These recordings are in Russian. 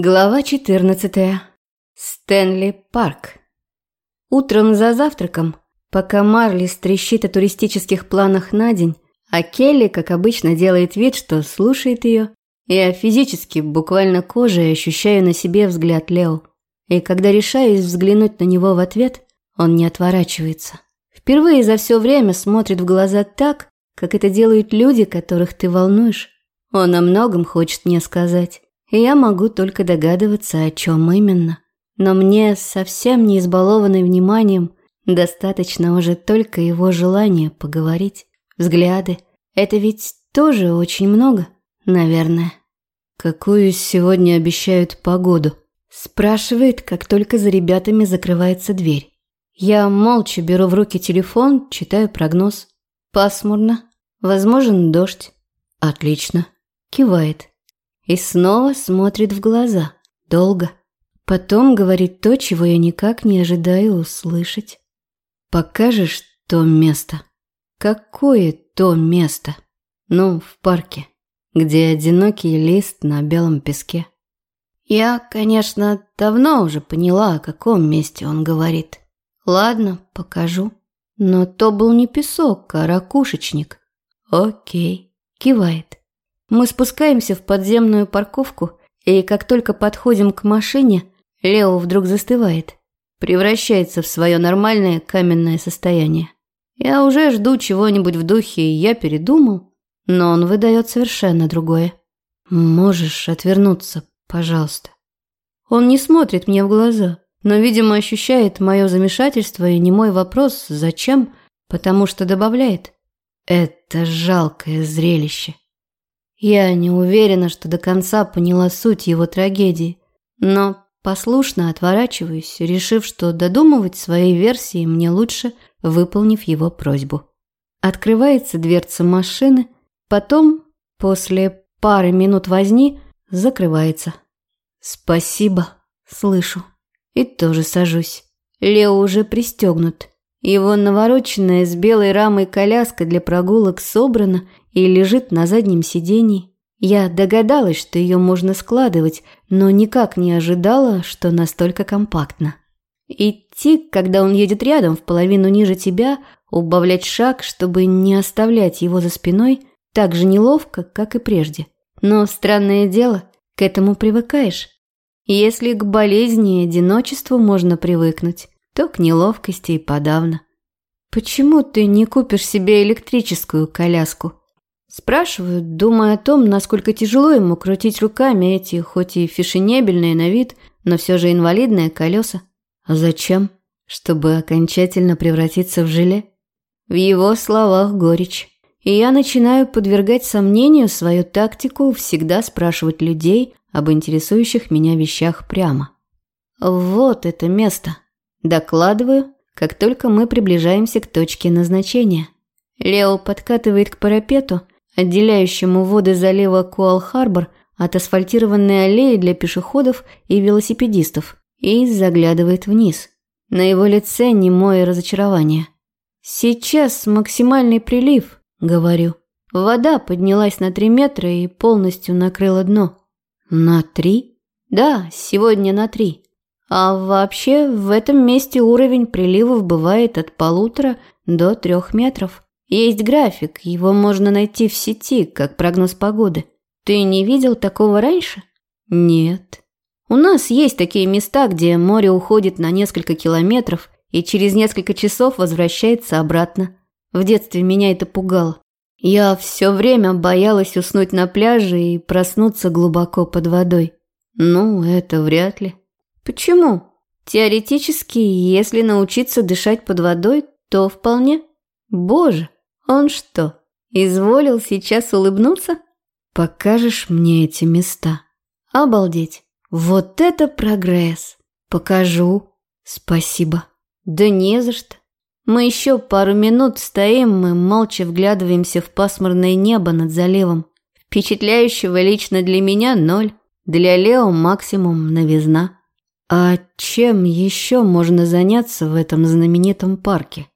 Глава 14. Стэнли Парк. Утром за завтраком, пока Марли стрещит о туристических планах на день, а Келли, как обычно, делает вид, что слушает ее, я физически, буквально кожей, ощущаю на себе взгляд Лео. И когда решаюсь взглянуть на него в ответ, он не отворачивается. Впервые за все время смотрит в глаза так, как это делают люди, которых ты волнуешь. Он о многом хочет мне сказать и я могу только догадываться, о чем именно. Но мне, совсем не избалованной вниманием, достаточно уже только его желания поговорить. Взгляды. Это ведь тоже очень много, наверное. «Какую сегодня обещают погоду?» Спрашивает, как только за ребятами закрывается дверь. Я молча беру в руки телефон, читаю прогноз. Пасмурно. Возможен дождь. Отлично. Кивает и снова смотрит в глаза. Долго. Потом говорит то, чего я никак не ожидаю услышать. «Покажешь то место?» «Какое то место?» «Ну, в парке, где одинокий лист на белом песке». Я, конечно, давно уже поняла, о каком месте он говорит. Ладно, покажу. Но то был не песок, а ракушечник. Окей, кивает. Мы спускаемся в подземную парковку, и как только подходим к машине, Лео вдруг застывает, превращается в свое нормальное каменное состояние. Я уже жду чего-нибудь в духе «я передумал», но он выдает совершенно другое. «Можешь отвернуться, пожалуйста». Он не смотрит мне в глаза, но, видимо, ощущает мое замешательство и не мой вопрос «зачем?», потому что добавляет «это жалкое зрелище». Я не уверена, что до конца поняла суть его трагедии, но послушно отворачиваюсь, решив, что додумывать свои версии мне лучше, выполнив его просьбу. Открывается дверца машины, потом, после пары минут возни, закрывается. «Спасибо», слышу. И тоже сажусь. Лео уже пристегнут. Его навороченная с белой рамой коляска для прогулок собрана и лежит на заднем сидении. Я догадалась, что ее можно складывать, но никак не ожидала, что настолько компактно. Идти, когда он едет рядом, в половину ниже тебя, убавлять шаг, чтобы не оставлять его за спиной, так же неловко, как и прежде. Но странное дело, к этому привыкаешь. Если к болезни и одиночеству можно привыкнуть, то к неловкости и подавно. «Почему ты не купишь себе электрическую коляску?» Спрашиваю, думая о том, насколько тяжело ему крутить руками эти, хоть и фешенебельные на вид, но все же инвалидные колеса. А зачем? Чтобы окончательно превратиться в желе? В его словах горечь. И я начинаю подвергать сомнению свою тактику всегда спрашивать людей об интересующих меня вещах прямо. Вот это место. Докладываю, как только мы приближаемся к точке назначения. Лео подкатывает к парапету, отделяющему воды залива Куал-Харбор от асфальтированной аллеи для пешеходов и велосипедистов, и заглядывает вниз. На его лице немое разочарование. «Сейчас максимальный прилив», — говорю. Вода поднялась на три метра и полностью накрыла дно. «На три?» «Да, сегодня на три. А вообще в этом месте уровень приливов бывает от полутора до трех метров». Есть график, его можно найти в сети, как прогноз погоды. Ты не видел такого раньше? Нет. У нас есть такие места, где море уходит на несколько километров и через несколько часов возвращается обратно. В детстве меня это пугало. Я все время боялась уснуть на пляже и проснуться глубоко под водой. Ну, это вряд ли. Почему? Теоретически, если научиться дышать под водой, то вполне. Боже, он что, изволил сейчас улыбнуться? Покажешь мне эти места? Обалдеть. Вот это прогресс. Покажу. Спасибо. Да не за что. Мы еще пару минут стоим и молча вглядываемся в пасмурное небо над заливом. Впечатляющего лично для меня ноль. Для Лео максимум новизна. А чем еще можно заняться в этом знаменитом парке?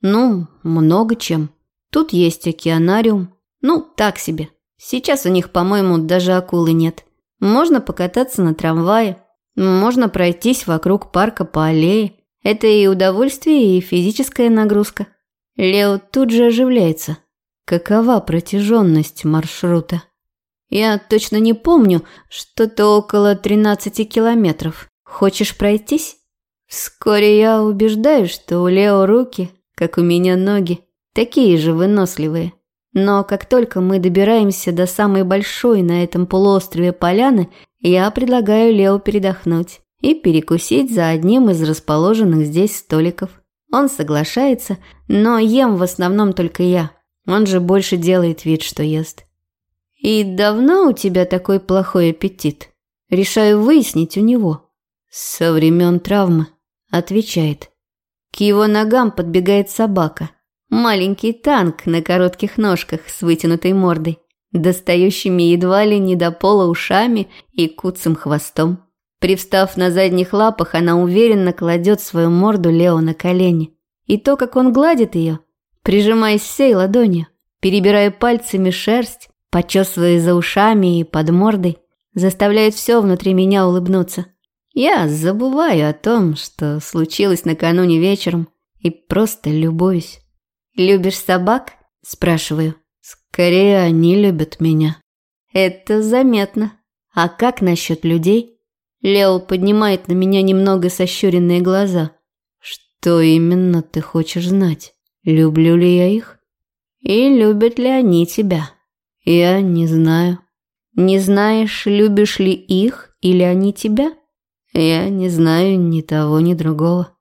Ну, много чем. Тут есть океанариум. Ну, так себе. Сейчас у них, по-моему, даже акулы нет. Можно покататься на трамвае, можно пройтись вокруг парка по аллее. Это и удовольствие, и физическая нагрузка. Лео тут же оживляется. Какова протяженность маршрута? Я точно не помню, что-то около 13 километров. Хочешь пройтись? Вскоре я убеждаюсь, что у Лео руки, как у меня ноги, такие же выносливые. Но как только мы добираемся до самой большой на этом полуострове поляны, я предлагаю Лео передохнуть и перекусить за одним из расположенных здесь столиков. Он соглашается, но ем в основном только я. Он же больше делает вид, что ест. «И давно у тебя такой плохой аппетит?» Решаю выяснить у него. «Со времен травмы», – отвечает. К его ногам подбегает собака. Маленький танк на коротких ножках с вытянутой мордой, достающими едва ли не до пола ушами и куцым хвостом. Привстав на задних лапах, она уверенно кладет свою морду Лео на колени. И то, как он гладит ее, прижимаясь всей ладонью, перебирая пальцами шерсть, почесывая за ушами и под мордой, заставляет все внутри меня улыбнуться. Я забываю о том, что случилось накануне вечером, и просто любуюсь. «Любишь собак?» – спрашиваю. «Скорее они любят меня». «Это заметно. А как насчет людей?» Лео поднимает на меня немного сощуренные глаза. «Что именно ты хочешь знать? Люблю ли я их? И любят ли они тебя?» «Я не знаю». «Не знаешь, любишь ли их или они тебя?» «Я не знаю ни того, ни другого».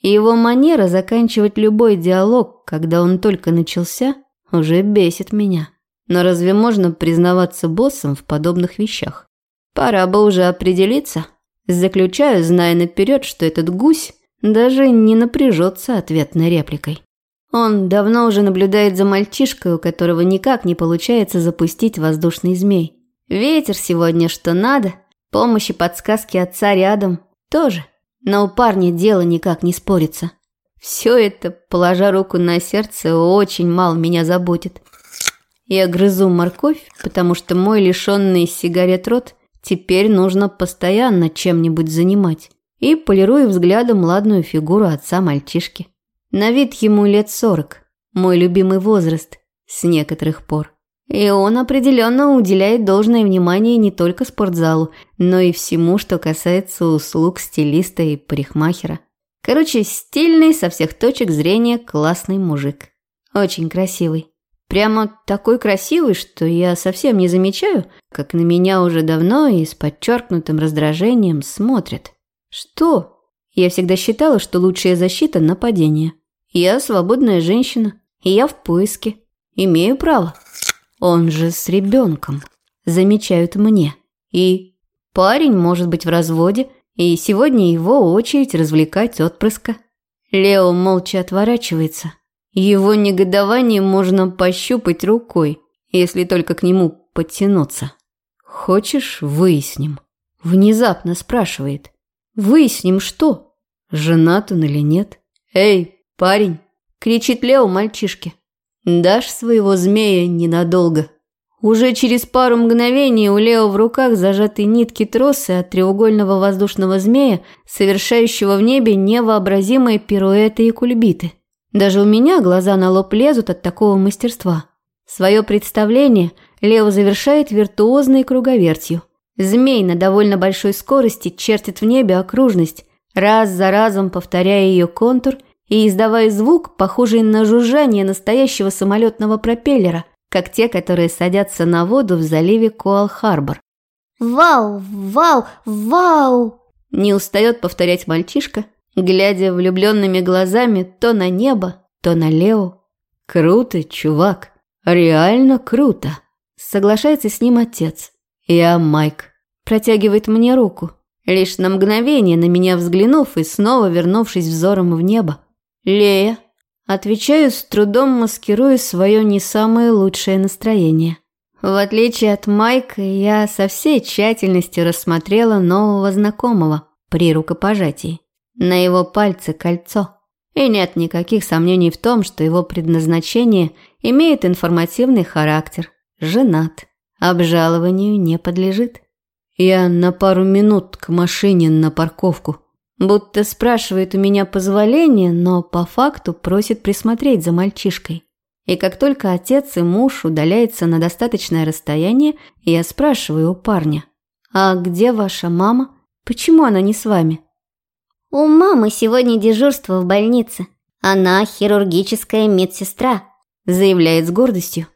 Его манера заканчивать любой диалог, когда он только начался, уже бесит меня. Но разве можно признаваться боссом в подобных вещах? Пора бы уже определиться. Заключаю, зная наперед, что этот гусь даже не напряжется ответной репликой. Он давно уже наблюдает за мальчишкой, у которого никак не получается запустить воздушный змей. Ветер сегодня что надо, помощи подсказки отца рядом тоже. Но у парня дело никак не спорится. Все это, положа руку на сердце, очень мало меня заботит. Я грызу морковь, потому что мой лишенный сигарет рот теперь нужно постоянно чем-нибудь занимать. И полирую взглядом ладную фигуру отца мальчишки. На вид ему лет сорок, мой любимый возраст, с некоторых пор. И он определенно уделяет должное внимание не только спортзалу, но и всему, что касается услуг стилиста и парикмахера. Короче, стильный со всех точек зрения классный мужик. Очень красивый. Прямо такой красивый, что я совсем не замечаю, как на меня уже давно и с подчеркнутым раздражением смотрят. Что? Я всегда считала, что лучшая защита – нападение. Я свободная женщина, и я в поиске. Имею право. Он же с ребенком. Замечают мне. И парень может быть в разводе, и сегодня его очередь развлекать отпрыска. Лео молча отворачивается. Его негодование можно пощупать рукой, если только к нему подтянуться. «Хочешь, выясним?» Внезапно спрашивает. «Выясним что? Женат он или нет?» «Эй, парень!» Кричит Лео мальчишке. Дашь своего змея ненадолго. Уже через пару мгновений у Лео в руках зажаты нитки тросы от треугольного воздушного змея, совершающего в небе невообразимые пируэты и кульбиты. Даже у меня глаза на лоб лезут от такого мастерства. Свое представление Лео завершает виртуозной круговертью. Змей на довольно большой скорости чертит в небе окружность, раз за разом повторяя ее контур – и издавая звук, похожий на жужжание настоящего самолетного пропеллера, как те, которые садятся на воду в заливе Коал-Харбор. «Вау! Вау! Вау!» Не устает повторять мальчишка, глядя влюбленными глазами то на небо, то на Лео. «Круто, чувак! Реально круто!» Соглашается с ним отец. «Я Майк». Протягивает мне руку, лишь на мгновение на меня взглянув и снова вернувшись взором в небо. «Лея». Отвечаю, с трудом маскируя свое не самое лучшее настроение. В отличие от Майка, я со всей тщательностью рассмотрела нового знакомого при рукопожатии. На его пальце кольцо. И нет никаких сомнений в том, что его предназначение имеет информативный характер. Женат. Обжалованию не подлежит. Я на пару минут к машине на парковку. Будто спрашивает у меня позволения, но по факту просит присмотреть за мальчишкой. И как только отец и муж удаляются на достаточное расстояние, я спрашиваю у парня. «А где ваша мама? Почему она не с вами?» «У мамы сегодня дежурство в больнице. Она хирургическая медсестра», заявляет с гордостью.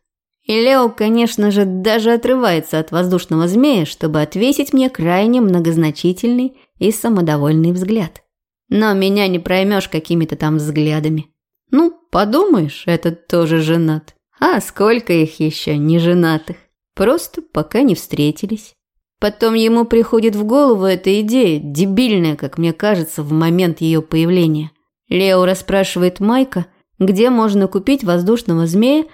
И Лео, конечно же, даже отрывается от воздушного змея, чтобы отвесить мне крайне многозначительный и самодовольный взгляд. Но меня не проймешь какими-то там взглядами. Ну, подумаешь, этот тоже женат. А сколько их еще не женатых? Просто пока не встретились. Потом ему приходит в голову эта идея, дебильная, как мне кажется, в момент ее появления. Лео расспрашивает Майка, где можно купить воздушного змея,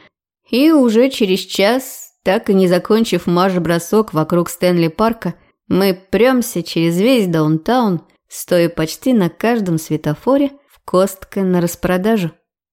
и уже через час, так и не закончив марш-бросок вокруг Стэнли-парка, мы премся через весь даунтаун, стоя почти на каждом светофоре в Костка на распродажу.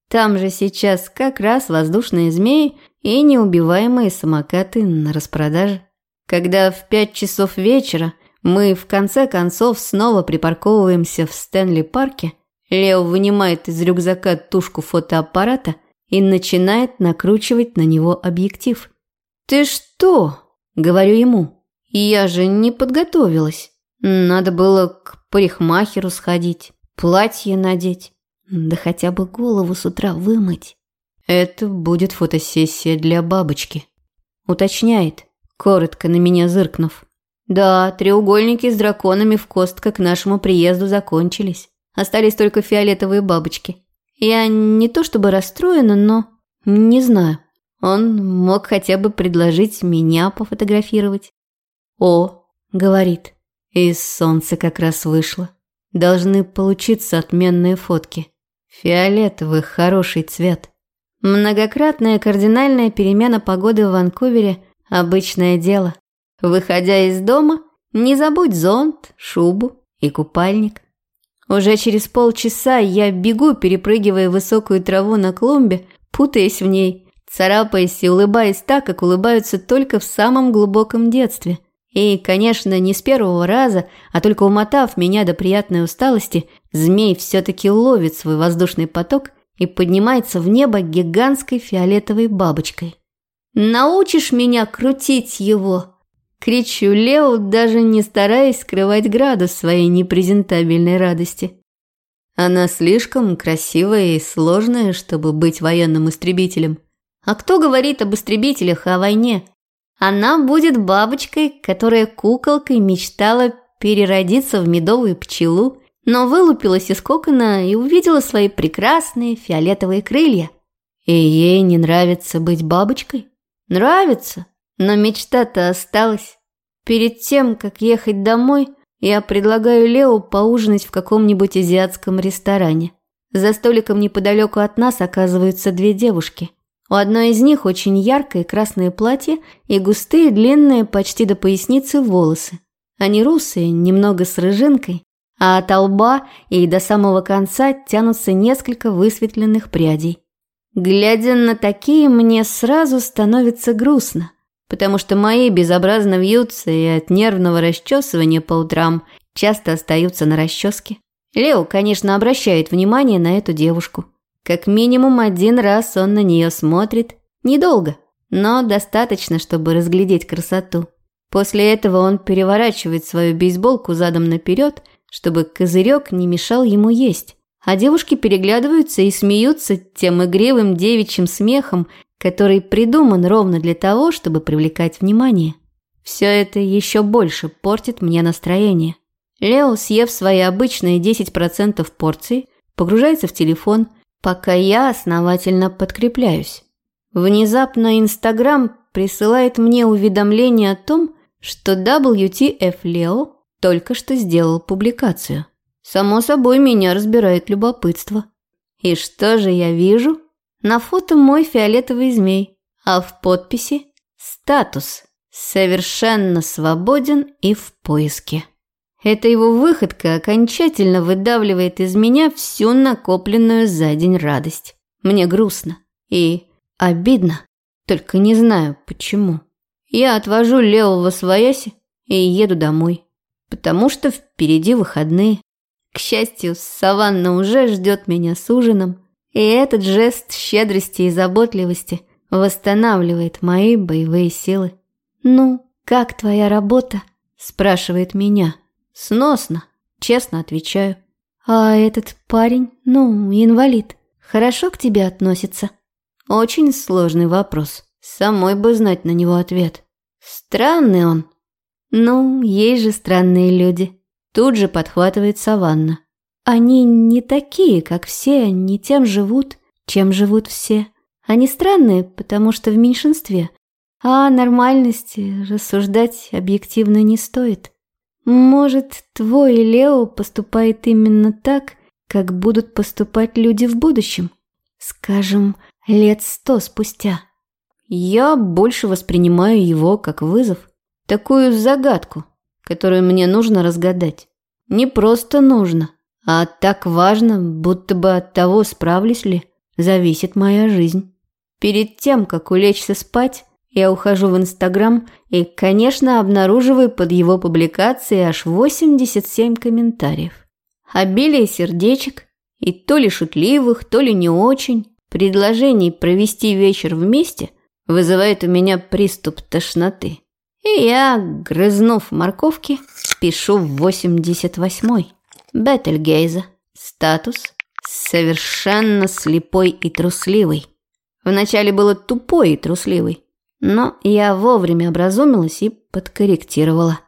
Там же сейчас как раз воздушные змеи и неубиваемые самокаты на распродаже. Когда в пять часов вечера мы в конце концов снова припарковываемся в Стэнли-парке, Лео вынимает из рюкзака тушку фотоаппарата и начинает накручивать на него объектив. «Ты что?» – говорю ему. «Я же не подготовилась. Надо было к парикмахеру сходить, платье надеть, да хотя бы голову с утра вымыть». «Это будет фотосессия для бабочки», – уточняет коротко на меня зыркнув. Да, треугольники с драконами в костка к нашему приезду закончились. Остались только фиолетовые бабочки. Я не то чтобы расстроена, но не знаю. Он мог хотя бы предложить меня пофотографировать. «О», — говорит, — «из солнца как раз вышло. Должны получиться отменные фотки. Фиолетовый хороший цвет». Многократная кардинальная перемена погоды в Ванкувере Обычное дело. Выходя из дома, не забудь зонт, шубу и купальник. Уже через полчаса я бегу, перепрыгивая высокую траву на клумбе, путаясь в ней, царапаясь и улыбаясь так, как улыбаются только в самом глубоком детстве. И, конечно, не с первого раза, а только умотав меня до приятной усталости, змей все-таки ловит свой воздушный поток и поднимается в небо гигантской фиолетовой бабочкой. Научишь меня крутить его?» Кричу Лео, даже не стараясь скрывать градус своей непрезентабельной радости. Она слишком красивая и сложная, чтобы быть военным истребителем. А кто говорит об истребителях и о войне? Она будет бабочкой, которая куколкой мечтала переродиться в медовую пчелу, но вылупилась из кокона и увидела свои прекрасные фиолетовые крылья. И ей не нравится быть бабочкой? Нравится, но мечта-то осталась. Перед тем, как ехать домой, я предлагаю Лео поужинать в каком-нибудь азиатском ресторане. За столиком неподалеку от нас оказываются две девушки. У одной из них очень яркое красное платье и густые, длинные, почти до поясницы волосы. Они русые, немного с рыжинкой, а от лба и до самого конца тянутся несколько высветленных прядей. Глядя на такие, мне сразу становится грустно, потому что мои безобразно вьются и от нервного расчесывания по утрам часто остаются на расческе. Лео, конечно, обращает внимание на эту девушку. Как минимум один раз он на нее смотрит. Недолго, но достаточно, чтобы разглядеть красоту. После этого он переворачивает свою бейсболку задом наперед, чтобы козырек не мешал ему есть а девушки переглядываются и смеются тем игривым девичьим смехом, который придуман ровно для того, чтобы привлекать внимание. Все это еще больше портит мне настроение. Лео, съев свои обычные 10% порций, погружается в телефон, пока я основательно подкрепляюсь. Внезапно Инстаграм присылает мне уведомление о том, что WTF Leo только что сделал публикацию. Само собой, меня разбирает любопытство. И что же я вижу? На фото мой фиолетовый змей, а в подписи «Статус. Совершенно свободен и в поиске». Эта его выходка окончательно выдавливает из меня всю накопленную за день радость. Мне грустно и обидно, только не знаю почему. Я отвожу Лео во свояси и еду домой. Потому что впереди выходные. К счастью, Саванна уже ждет меня с ужином, и этот жест щедрости и заботливости восстанавливает мои боевые силы. «Ну, как твоя работа?» – спрашивает меня. «Сносно», – честно отвечаю. «А этот парень, ну, инвалид, хорошо к тебе относится?» Очень сложный вопрос. Самой бы знать на него ответ. Странный он. Ну, есть же странные люди. Тут же подхватывает Саванна. Они не такие, как все, не тем живут, чем живут все. Они странные, потому что в меньшинстве. А о нормальности рассуждать объективно не стоит. Может, твой Лео поступает именно так, как будут поступать люди в будущем? Скажем, лет сто спустя. Я больше воспринимаю его как вызов, такую загадку, которую мне нужно разгадать. Не просто нужно, а так важно, будто бы от того, справлюсь ли, зависит моя жизнь. Перед тем, как улечься спать, я ухожу в Инстаграм и, конечно, обнаруживаю под его публикацией аж 87 комментариев. Обилие сердечек, и то ли шутливых, то ли не очень, предложений провести вечер вместе вызывает у меня приступ тошноты. И я, грызнув морковки, пишу в 88-й. Бетельгейза. Статус совершенно слепой и трусливый. Вначале было тупой и трусливый, но я вовремя образумилась и подкорректировала.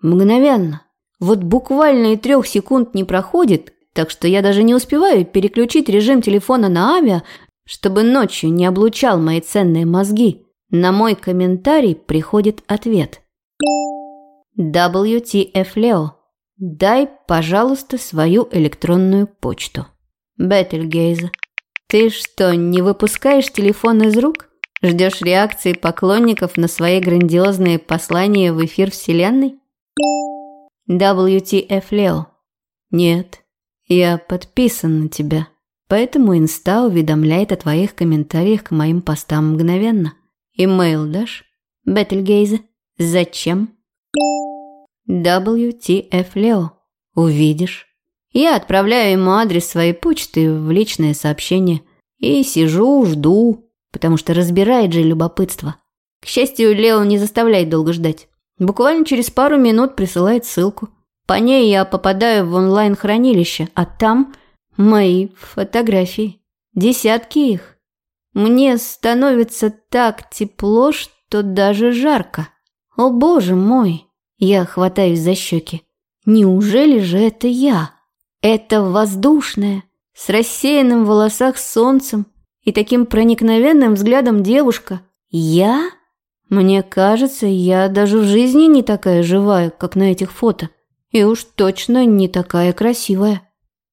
Мгновенно. Вот буквально и трех секунд не проходит, так что я даже не успеваю переключить режим телефона на авиа, чтобы ночью не облучал мои ценные мозги. На мой комментарий приходит ответ. WTF Leo. Дай, пожалуйста, свою электронную почту. Бетельгейза. Ты что, не выпускаешь телефон из рук? Ждешь реакции поклонников на свои грандиозные послания в эфир Вселенной? WTF Leo. Нет, я подписан на тебя. Поэтому инста уведомляет о твоих комментариях к моим постам мгновенно. Имейл дашь? Бетельгейзе. Зачем? WTF Leo. Увидишь. Я отправляю ему адрес своей почты в личное сообщение. И сижу, жду, потому что разбирает же любопытство. К счастью, Лео не заставляет долго ждать. Буквально через пару минут присылает ссылку. По ней я попадаю в онлайн-хранилище, а там – Мои фотографии. Десятки их. Мне становится так тепло, что даже жарко. О боже мой! Я хватаюсь за щеки. Неужели же это я? Это воздушная, с рассеянным в волосах солнцем и таким проникновенным взглядом девушка. Я? Мне кажется, я даже в жизни не такая живая, как на этих фото. И уж точно не такая красивая.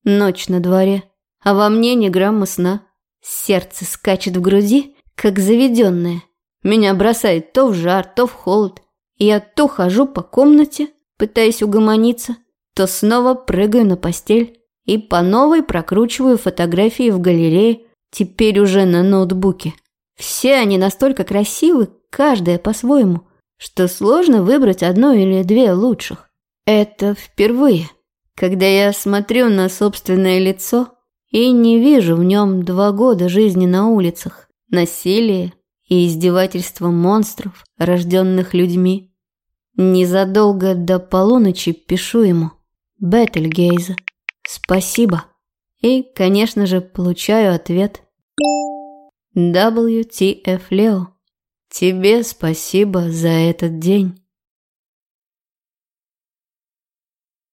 Ночь на дворе, а во мне ни грамма сна. Сердце скачет в груди, как заведенное. Меня бросает то в жар, то в холод. Я то хожу по комнате, пытаясь угомониться, то снова прыгаю на постель и по новой прокручиваю фотографии в галерее, теперь уже на ноутбуке. Все они настолько красивы, каждая по-своему, что сложно выбрать одно или две лучших. Это впервые когда я смотрю на собственное лицо и не вижу в нем два года жизни на улицах, насилия и издевательства монстров, рожденных людьми. Незадолго до полуночи пишу ему «Бетельгейза, спасибо». И, конечно же, получаю ответ WTF Leo, тебе спасибо за этот день.